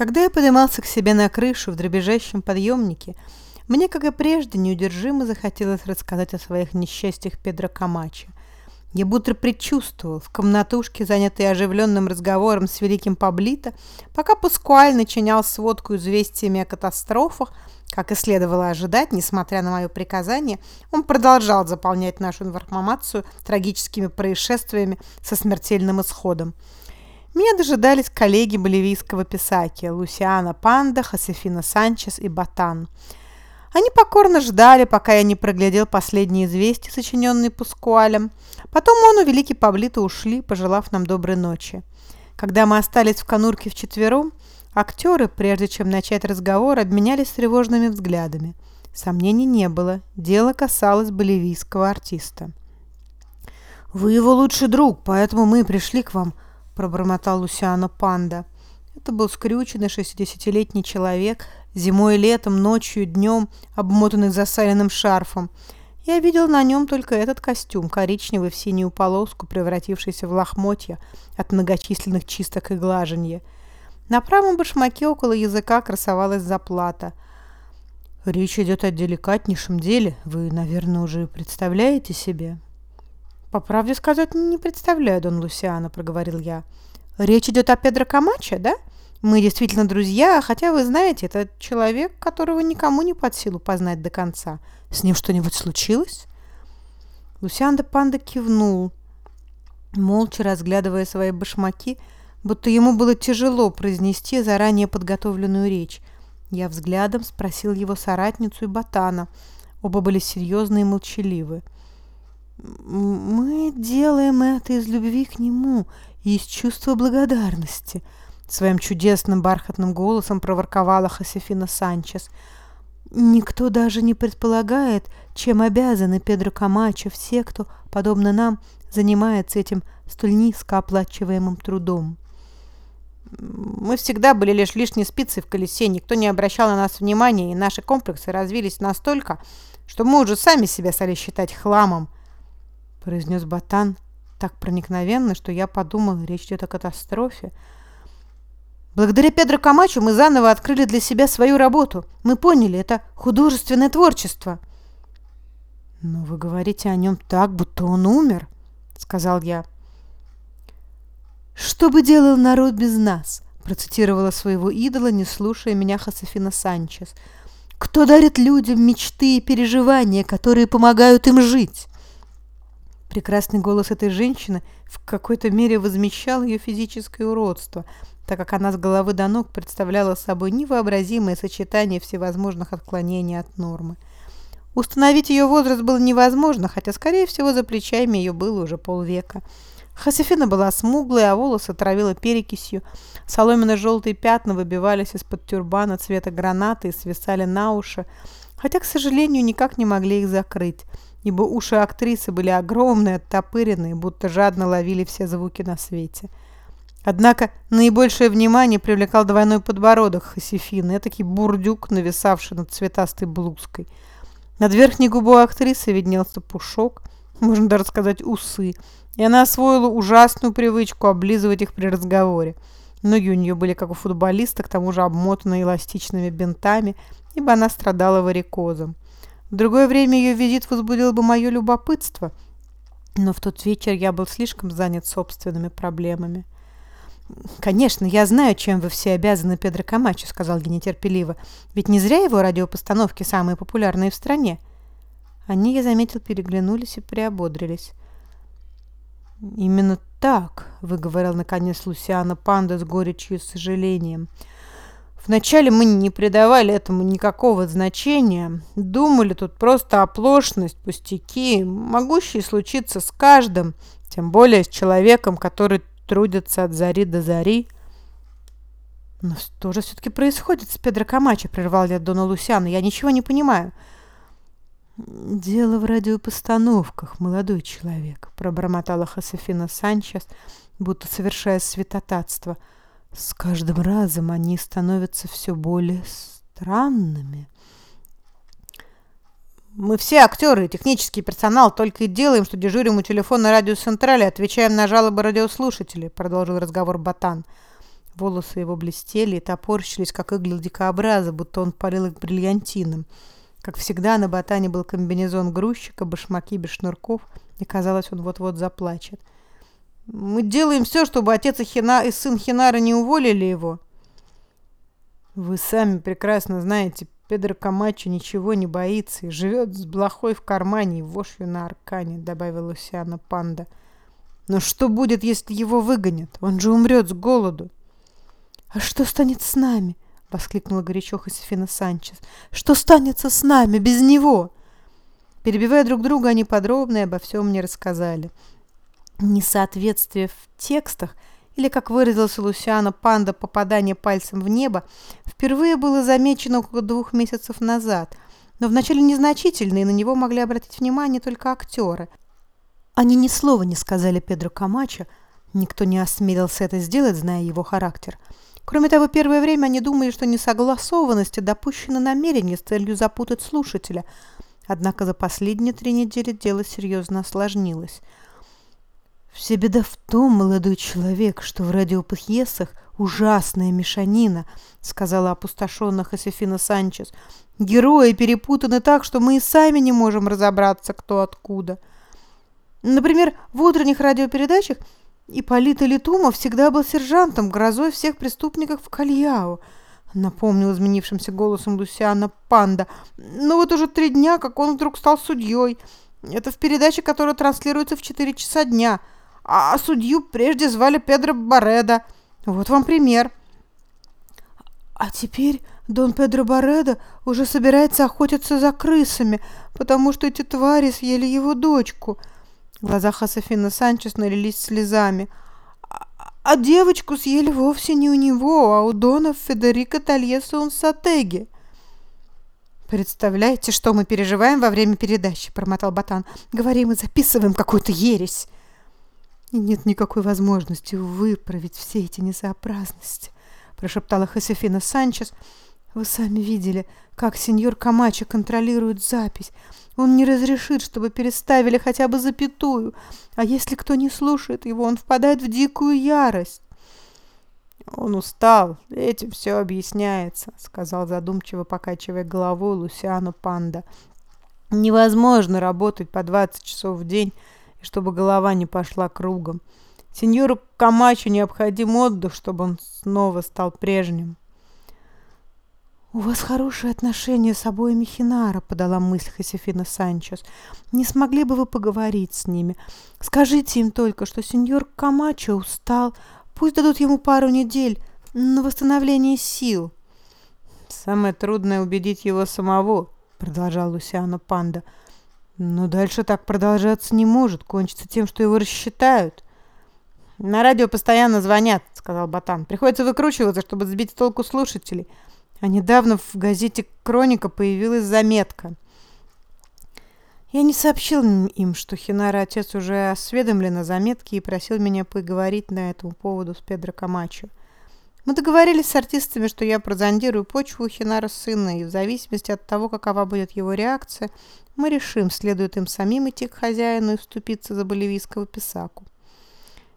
Когда я поднимался к себе на крышу в дребезжащем подъемнике, мне, как и прежде, неудержимо захотелось рассказать о своих несчастьях Педро Камачо. Я будто предчувствовал в комнатушке, занятой оживленным разговором с великим Паблито, пока Паскуаль начинял сводку известиями о катастрофах, как и следовало ожидать, несмотря на мое приказание, он продолжал заполнять нашу информацию трагическими происшествиями со смертельным исходом. Меня дожидались коллеги боливийского писаки Лусиана Панда, Хосефина Санчес и Батан. Они покорно ждали, пока я не проглядел последние известия, сочиненные Пускуалем. Потом он и Великий Паблито ушли, пожелав нам доброй ночи. Когда мы остались в конурке вчетвером, актеры, прежде чем начать разговор, обменялись тревожными взглядами. Сомнений не было. Дело касалось боливийского артиста. «Вы его лучший друг, поэтому мы пришли к вам», пробормотал Лусиано Панда. Это был скрюченный шестидесятилетний человек, зимой и летом, ночью и днем, обмотанный засаленным шарфом. Я видел на нем только этот костюм, коричневый в синюю полоску, превратившийся в лохмотья от многочисленных чисток и глаженья. На правом башмаке около языка красовалась заплата. «Речь идет о деликатнейшем деле. Вы, наверное, уже представляете себе?» «По правде сказать, не представляю, Дон Лусиано», — проговорил я. «Речь идет о Педро Камачо, да? Мы действительно друзья, хотя, вы знаете, это человек, которого никому не под силу познать до конца. С ним что-нибудь случилось?» Лусиан де Панда кивнул, молча разглядывая свои башмаки, будто ему было тяжело произнести заранее подготовленную речь. Я взглядом спросил его соратницу и ботана. Оба были серьезны и молчаливы. «Мы делаем это из любви к нему и из чувства благодарности», своим чудесным бархатным голосом проворковала Хосефина Санчес. «Никто даже не предполагает, чем обязаны Педро Камачо все, кто, подобно нам, занимается этим столь низкооплачиваемым трудом». Мы всегда были лишь лишней спицей в колесе, никто не обращал на нас внимания, и наши комплексы развились настолько, что мы уже сами себя стали считать хламом – произнес Батан так проникновенно, что я подумал, речь идет о катастрофе. Благодаря Педро Камачу мы заново открыли для себя свою работу. Мы поняли, это художественное творчество. Но вы говорите о нем так, будто он умер, сказал я. Что бы делал народ без нас? процитировала своего идола, не слушая меня Хосефина Санчес. Кто дарит людям мечты и переживания, которые помогают им жить? Прекрасный голос этой женщины в какой-то мере возмещал ее физическое уродство, так как она с головы до ног представляла собой невообразимое сочетание всевозможных отклонений от нормы. Установить ее возраст было невозможно, хотя, скорее всего, за плечами ее было уже полвека. Хосефина была смуглой, а волосы травила перекисью. Соломенно-желтые пятна выбивались из-под тюрбана цвета гранаты и свисали на уши, хотя, к сожалению, никак не могли их закрыть ибо уши актрисы были огромные, оттопыренные, будто жадно ловили все звуки на свете. Однако наибольшее внимание привлекал двойной подбородок Хосефины, этакий бурдюк, нависавший над цветастой блузкой. Над верхней губой актрисы виднелся пушок, можно даже сказать усы, и она освоила ужасную привычку облизывать их при разговоре. Ноги у нее были, как у футболиста, к тому же обмотаны эластичными бинтами, ибо она страдала варикозом. В другое время ее визит возбудил бы мое любопытство, но в тот вечер я был слишком занят собственными проблемами. «Конечно, я знаю, чем вы все обязаны Педро Камачо», — сказал я нетерпеливо. «Ведь не зря его радиопостановки самые популярные в стране». Они, я заметил, переглянулись и приободрились. «Именно так», — выговорил наконец Лусиана Панда с горечью и сожалением. Вначале мы не придавали этому никакого значения, думали тут просто оплошность, пустяки, могущие случиться с каждым, тем более с человеком, который трудится от зари до зари. Но что же все-таки происходит с Педро Камачо, прервал я Дона Лусиана, я ничего не понимаю. «Дело в радиопостановках, молодой человек», — пробормотала Хосефина Санчес, будто совершая святотатство — с каждым разом они становятся все более странными. Мы все актеры технический персонал только и делаем, что дежурим у телефона радиоцентрали, отвечаем на жалобы радиослушателей, продолжил разговор Батан. Волосы его блестели и топорщились, как иглы дикообраза, будто он парил их бриллиантином. Как всегда, на ботане был комбинезон грузчика, башмаки без шнурков, и казалось, он вот-вот заплачет. «Мы делаем все, чтобы отец и, Хина... и сын Хинара не уволили его». «Вы сами прекрасно знаете, Педро Камачо ничего не боится и живет с блохой в кармане и вошью на аркане», — добавила Лусиана Панда. «Но что будет, если его выгонят? Он же умрет с голоду». «А что станет с нами?» — воскликнула горячо Хосефина Санчес. «Что станется с нами без него?» Перебивая друг друга, они подробно обо всем мне рассказали. Несоответствие в текстах, или, как выразилась Лусиана, панда попадание пальцем в небо, впервые было замечено около двух месяцев назад, но вначале незначительно, и на него могли обратить внимание только актеры. Они ни слова не сказали Педро Камачо, никто не осмелился это сделать, зная его характер – Кроме того, первое время они думали, что несогласованности допущены намерение с целью запутать слушателя. Однако за последние три недели дело серьезно осложнилось. «Вся беда в том, молодой человек, что в радиопьесах ужасная мешанина», сказала опустошенно Хосефина Санчес. «Герои перепутаны так, что мы и сами не можем разобраться, кто откуда». Например, в утренних радиопередачах – Ипполит Летумов всегда был сержантом, грозой всех преступников в Кальяо, напомнил изменившимся голосом Лусиана Панда. Но вот уже три дня, как он вдруг стал судьей. Это в передаче, которая транслируется в 4 часа дня. А судью прежде звали Педро Бареда. Вот вам пример. А теперь Дон Педро Бареда уже собирается охотиться за крысами, потому что эти твари съели его дочку – Глаза Хосефина Санчес налились слезами. А, а девочку съели вовсе не у него, а у Дона Федерико Тольеса Унсатеги. «Представляете, что мы переживаем во время передачи?» – промотал Батан. «Говорим и записываем какую-то ересь». «И нет никакой возможности выправить все эти несообразности», – прошептала Хосефина Санчес. «Вы сами видели, как сеньор Камачо контролирует запись. Он не разрешит, чтобы переставили хотя бы запятую, а если кто не слушает его, он впадает в дикую ярость. Он устал, этим все объясняется, сказал задумчиво, покачивая головой Лусиану Панда. Невозможно работать по 20 часов в день, и чтобы голова не пошла кругом. Сеньору Камачо необходим отдых, чтобы он снова стал прежним. «У вас хорошие отношения с обоими Хинара», — подала мысль Хосефина Санчес. «Не смогли бы вы поговорить с ними? Скажите им только, что сеньор Камачо устал. Пусть дадут ему пару недель на восстановление сил». «Самое трудное — убедить его самого», — продолжал Лусиано Панда. «Но дальше так продолжаться не может. Кончится тем, что его рассчитают». «На радио постоянно звонят», — сказал Батан. «Приходится выкручиваться, чтобы сбить толку слушателей». А недавно в газете «Кроника» появилась заметка. Я не сообщил им, что Хинара отец уже осведомлен о заметке и просил меня поговорить на этому поводу с Педро Камачо. Мы договорились с артистами, что я прозондирую почву у Хинара сына, и в зависимости от того, какова будет его реакция, мы решим, следует им самим идти к хозяину и вступиться за боливийского писаку.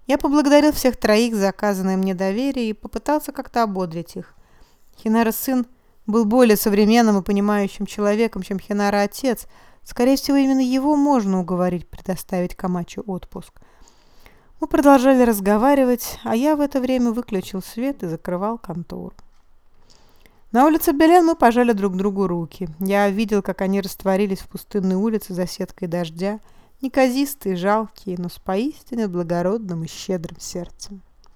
Я поблагодарил всех троих за оказанное мне доверие и попытался как-то ободрить их. Хинара сын был более современным и понимающим человеком, чем Хинара отец. Скорее всего, именно его можно уговорить предоставить Камачу отпуск. Мы продолжали разговаривать, а я в это время выключил свет и закрывал контору. На улице Белен мы пожали друг другу руки. Я видел, как они растворились в пустынной улице за сеткой дождя, неказистые, жалкие, но с поистине благородным и щедрым сердцем.